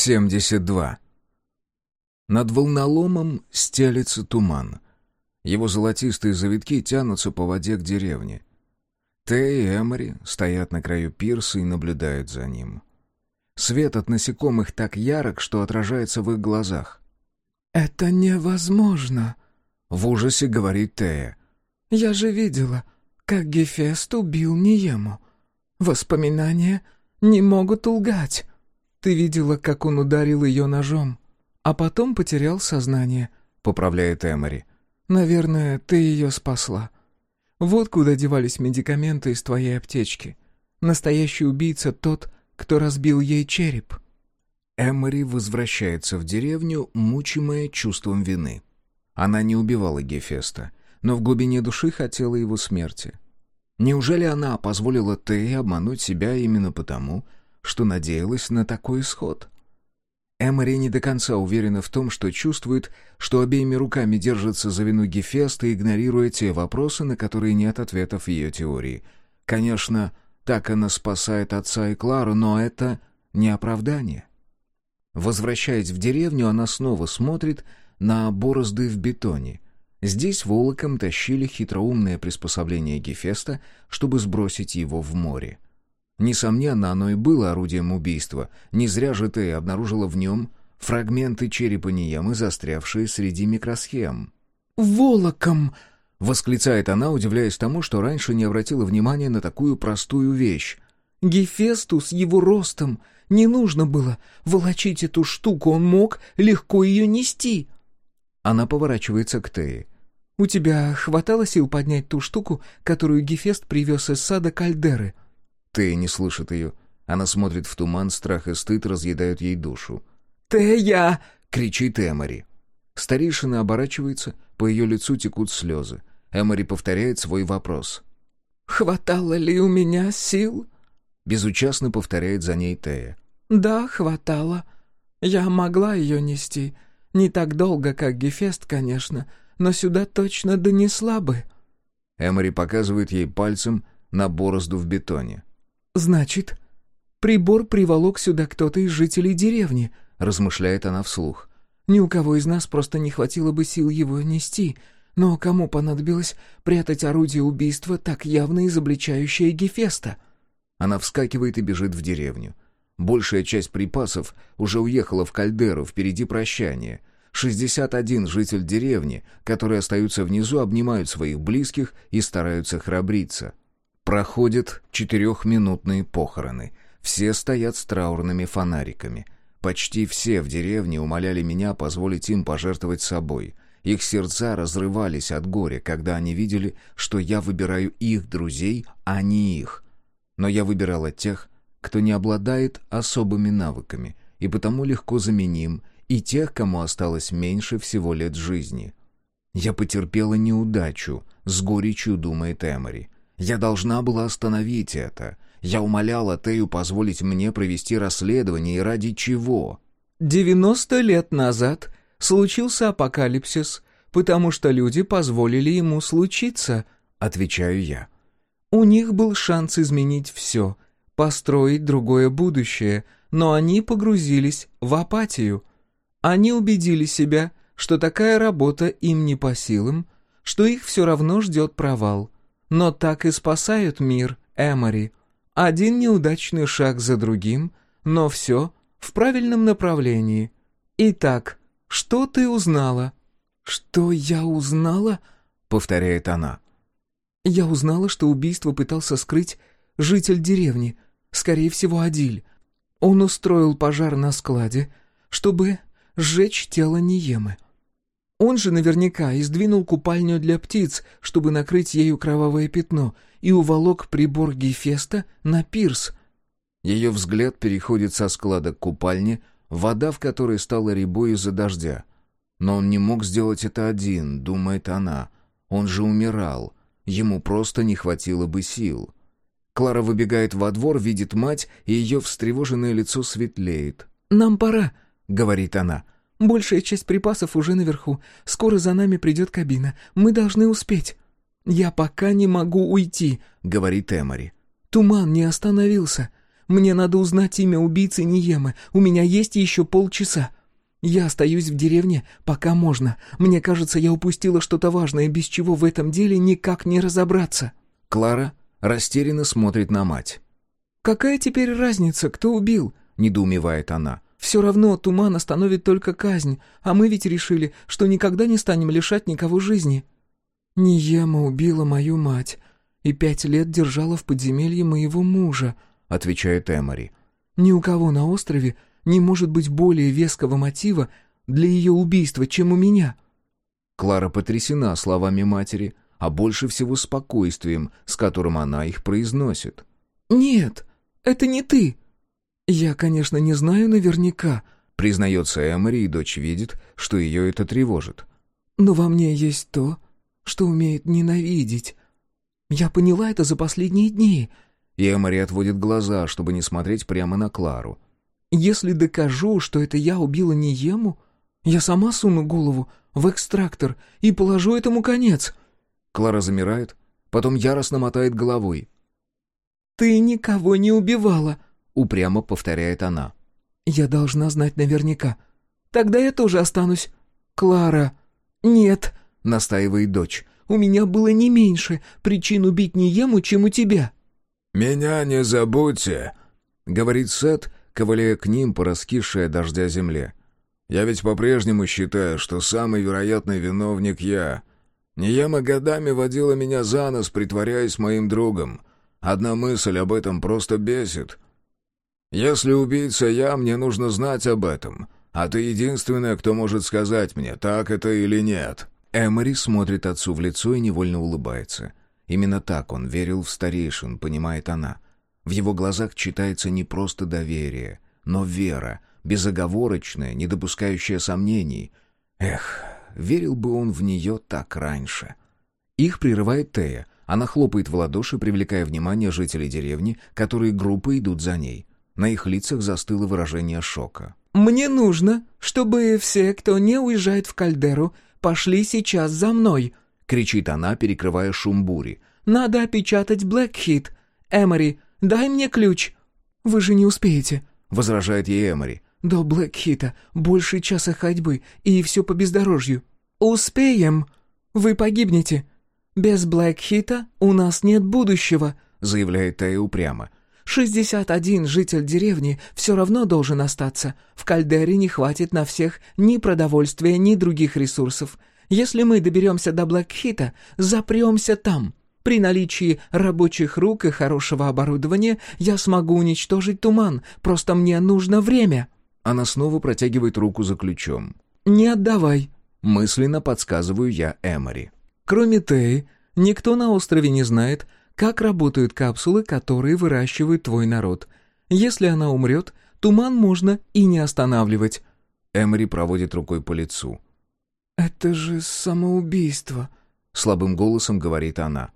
72. Над волноломом стелется туман. Его золотистые завитки тянутся по воде к деревне. Тэй и Эмори стоят на краю пирса и наблюдают за ним. Свет от насекомых так ярок, что отражается в их глазах. «Это невозможно», — в ужасе говорит Тея. «Я же видела, как Гефест убил Ниему. Воспоминания не могут лгать». Ты видела, как он ударил ее ножом, а потом потерял сознание», — поправляет Эмори. «Наверное, ты ее спасла. Вот куда девались медикаменты из твоей аптечки. Настоящий убийца тот, кто разбил ей череп». Эмори возвращается в деревню, мучимая чувством вины. Она не убивала Гефеста, но в глубине души хотела его смерти. Неужели она позволила Тее обмануть себя именно потому, что надеялась на такой исход. Эмори не до конца уверена в том, что чувствует, что обеими руками держится за вину Гефеста, игнорируя те вопросы, на которые нет ответов ее теории. Конечно, так она спасает отца и Клару, но это не оправдание. Возвращаясь в деревню, она снова смотрит на борозды в бетоне. Здесь волоком тащили хитроумное приспособление Гефеста, чтобы сбросить его в море. Несомненно, оно и было орудием убийства. Не зря же ты обнаружила в нем фрагменты черепа Ниемы, застрявшие среди микросхем. «Волоком!» — восклицает она, удивляясь тому, что раньше не обратила внимания на такую простую вещь. «Гефесту с его ростом не нужно было волочить эту штуку, он мог легко ее нести». Она поворачивается к Тее. «У тебя хватало сил поднять ту штуку, которую Гефест привез из сада Кальдеры?» Тея не слышит ее. Она смотрит в туман, страх и стыд разъедают ей душу. «Тея!» — кричит Эмори. Старейшина оборачивается, по ее лицу текут слезы. Эмори повторяет свой вопрос. «Хватало ли у меня сил?» Безучастно повторяет за ней Тея. «Да, хватало. Я могла ее нести. Не так долго, как Гефест, конечно, но сюда точно донесла бы». Эмори показывает ей пальцем на борозду в бетоне. «Значит, прибор приволок сюда кто-то из жителей деревни», — размышляет она вслух. «Ни у кого из нас просто не хватило бы сил его нести. Но кому понадобилось прятать орудие убийства, так явно изобличающее Гефеста?» Она вскакивает и бежит в деревню. Большая часть припасов уже уехала в кальдеру, впереди прощание. 61 житель деревни, которые остаются внизу, обнимают своих близких и стараются храбриться. Проходят четырехминутные похороны. Все стоят с траурными фонариками. Почти все в деревне умоляли меня позволить им пожертвовать собой. Их сердца разрывались от горя, когда они видели, что я выбираю их друзей, а не их. Но я выбирала тех, кто не обладает особыми навыками, и потому легко заменим, и тех, кому осталось меньше всего лет жизни. Я потерпела неудачу, с горечью думает Эмори. Я должна была остановить это. Я умоляла Тею позволить мне провести расследование, и ради чего? «Девяносто лет назад случился апокалипсис, потому что люди позволили ему случиться», — отвечаю я. «У них был шанс изменить все, построить другое будущее, но они погрузились в апатию. Они убедили себя, что такая работа им не по силам, что их все равно ждет провал. Но так и спасают мир, Эмори. Один неудачный шаг за другим, но все в правильном направлении. Итак, что ты узнала?» «Что я узнала?» — повторяет она. «Я узнала, что убийство пытался скрыть житель деревни, скорее всего, Адиль. Он устроил пожар на складе, чтобы сжечь тело Ниемы. Он же наверняка издвинул купальню для птиц, чтобы накрыть ею кровавое пятно, и уволок прибор Гефеста на пирс. Ее взгляд переходит со склада к купальне, вода в которой стала рябой из-за дождя. Но он не мог сделать это один, думает она. Он же умирал. Ему просто не хватило бы сил. Клара выбегает во двор, видит мать, и ее встревоженное лицо светлеет. «Нам пора», — говорит она. Большая часть припасов уже наверху. Скоро за нами придет кабина. Мы должны успеть». «Я пока не могу уйти», — говорит Эмори. «Туман не остановился. Мне надо узнать имя убийцы Ниемы. У меня есть еще полчаса. Я остаюсь в деревне, пока можно. Мне кажется, я упустила что-то важное, без чего в этом деле никак не разобраться». Клара растерянно смотрит на мать. «Какая теперь разница, кто убил?» — недоумевает она. «Все равно туман остановит только казнь, а мы ведь решили, что никогда не станем лишать никого жизни». «Ниема убила мою мать и пять лет держала в подземелье моего мужа», — отвечает Эмори. «Ни у кого на острове не может быть более веского мотива для ее убийства, чем у меня». Клара потрясена словами матери, а больше всего спокойствием, с которым она их произносит. «Нет, это не ты». «Я, конечно, не знаю наверняка», — признается Эмори, и дочь видит, что ее это тревожит. «Но во мне есть то, что умеет ненавидеть. Я поняла это за последние дни». И Эмори отводит глаза, чтобы не смотреть прямо на Клару. Если докажу, что это я убила Ниему, я сама суну голову в экстрактор и положу этому конец». Клара замирает, потом яростно мотает головой. «Ты никого не убивала», — упрямо повторяет она. «Я должна знать наверняка. Тогда я тоже останусь». «Клара». «Нет», — настаивает дочь. «У меня было не меньше причин убить Ниему, чем у тебя». «Меня не забудьте», — говорит Сет, ковыляя к ним по раскисшей дождя земле. «Я ведь по-прежнему считаю, что самый вероятный виновник я. Нияма годами водила меня за нос, притворяясь моим другом. Одна мысль об этом просто бесит. Если убийца я, мне нужно знать об этом, а ты единственная, кто может сказать мне, так это или нет». Эмори смотрит отцу в лицо и невольно улыбается. Именно так он верил в старейшин, понимает она — в его глазах читается не просто доверие, но вера, безоговорочная, не допускающая сомнений. Эх, верил бы он в нее так раньше. Их прерывает Тея. Она хлопает в ладоши, привлекая внимание жителей деревни, которые группой идут за ней. На их лицах застыло выражение шока. «Мне нужно, чтобы все, кто не уезжает в кальдеру, пошли сейчас за мной», — кричит она, перекрывая шум бури. «Надо опечатать Блэкхит. Эмори, Дай мне ключ». «Вы же не успеете», — возражает ей Эмори. «До Блэкхита больше часа ходьбы, и все по бездорожью». «Успеем. Вы погибнете. Без Блэкхита у нас нет будущего», — заявляет Тея упрямо. «Шестьдесят один житель деревни все равно должен остаться. В кальдере не хватит на всех ни продовольствия, ни других ресурсов. Если мы доберемся до Блэкхита, запремся там. При наличии рабочих рук и хорошего оборудования я смогу уничтожить туман, просто мне нужно время». Она снова протягивает руку за ключом. «Не отдавай», — мысленно подсказываю я Эмори. «Кроме Теи, никто на острове не знает, как работают капсулы, которые выращивает твой народ. Если она умрет, туман можно и не останавливать». Эмори проводит рукой по лицу. «Это же самоубийство», — слабым голосом говорит она.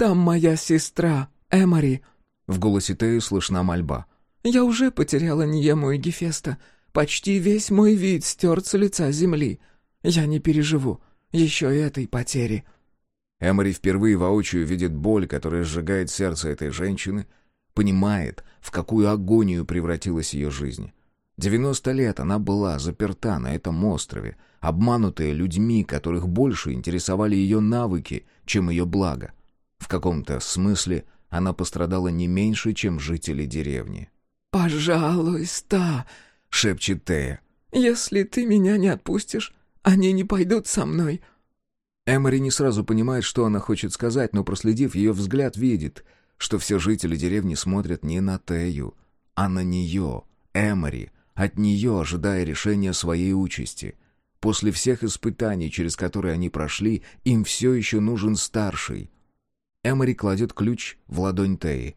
Там моя сестра, Эмори». В голосе Теи слышна мольба. «Я уже потеряла Ниему и Гефеста. Почти весь мой вид стерт с лица земли. Я не переживу еще и этой потери». Эмори впервые воочию видит боль, которая сжигает сердце этой женщины, понимает, в какую агонию превратилась ее жизнь. Девяносто лет она была заперта на этом острове, обманутая людьми, которых больше интересовали ее навыки, чем ее благо. В каком-то смысле она пострадала не меньше, чем жители деревни. «Пожалуйста», — шепчет Тея, — «если ты меня не отпустишь, они не пойдут со мной». Эмори не сразу понимает, что она хочет сказать, но, проследив ее взгляд, видит, что все жители деревни смотрят не на Тею, а на нее, Эмори, от нее ожидая решения своей участи. После всех испытаний, через которые они прошли, им все еще нужен старший, Эмори кладет ключ в ладонь Теи.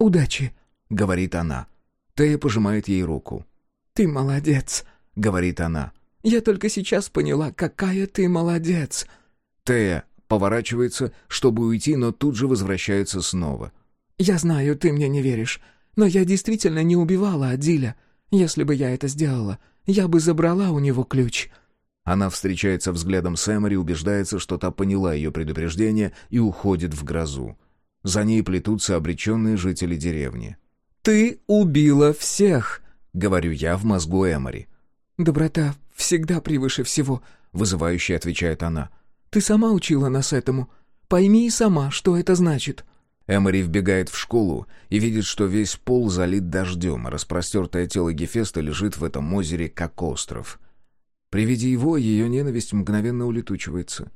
«Удачи», — говорит она. Тея пожимает ей руку. «Ты молодец», — говорит она. «Я только сейчас поняла, какая ты молодец». Тея поворачивается, чтобы уйти, но тут же возвращается снова. «Я знаю, ты мне не веришь, но я действительно не убивала Адиля. Если бы я это сделала, я бы забрала у него ключ». Она встречается взглядом с Эмори, убеждается, что та поняла ее предупреждение и уходит в грозу. За ней плетутся обреченные жители деревни. «Ты убила всех», — говорю я в мозгу Эмори. «Доброта всегда превыше всего», — вызывающе отвечает она. «Ты сама учила нас этому. Пойми и сама, что это значит». Эмори вбегает в школу и видит, что весь пол залит дождем, а распростертое тело Гефеста лежит в этом озере, как остров. При виде его ее ненависть мгновенно улетучивается.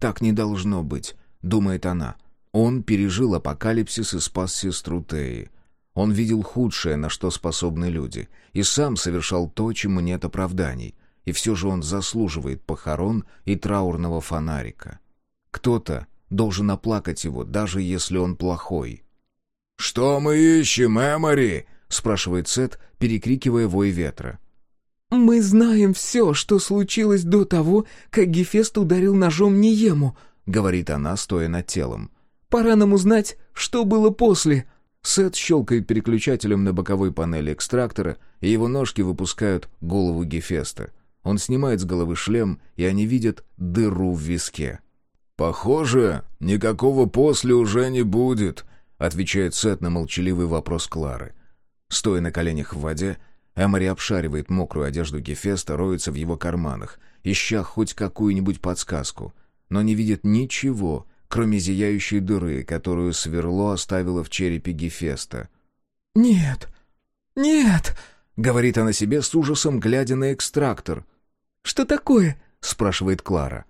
«Так не должно быть», — думает она. Он пережил апокалипсис и спас сестру Теи. Он видел худшее, на что способны люди, и сам совершал то, чему нет оправданий, и все же он заслуживает похорон и траурного фонарика. Кто-то должен оплакать его, даже если он плохой. «Что мы ищем, Эмори?» — спрашивает Сет, перекрикивая вой ветра. «Мы знаем все, что случилось до того, как Гефест ударил ножом Ниему», — говорит она, стоя над телом. «Пора нам узнать, что было после». Сет щелкает переключателем на боковой панели экстрактора, и его ножки выпускают голову Гефеста. Он снимает с головы шлем, и они видят дыру в виске. «Похоже, никакого «после» уже не будет», — отвечает Сет на молчаливый вопрос Клары. Стоя на коленях в воде, Эмори обшаривает мокрую одежду Гефеста, роется в его карманах, ища хоть какую-нибудь подсказку, но не видит ничего, кроме зияющей дыры, которую сверло оставило в черепе Гефеста. «Нет, нет!» — говорит она себе с ужасом, глядя на экстрактор. «Что такое?» — спрашивает Клара.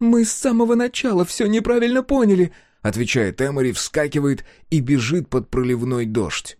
«Мы с самого начала все неправильно поняли», — отвечает Эмори, вскакивает и бежит под проливной дождь.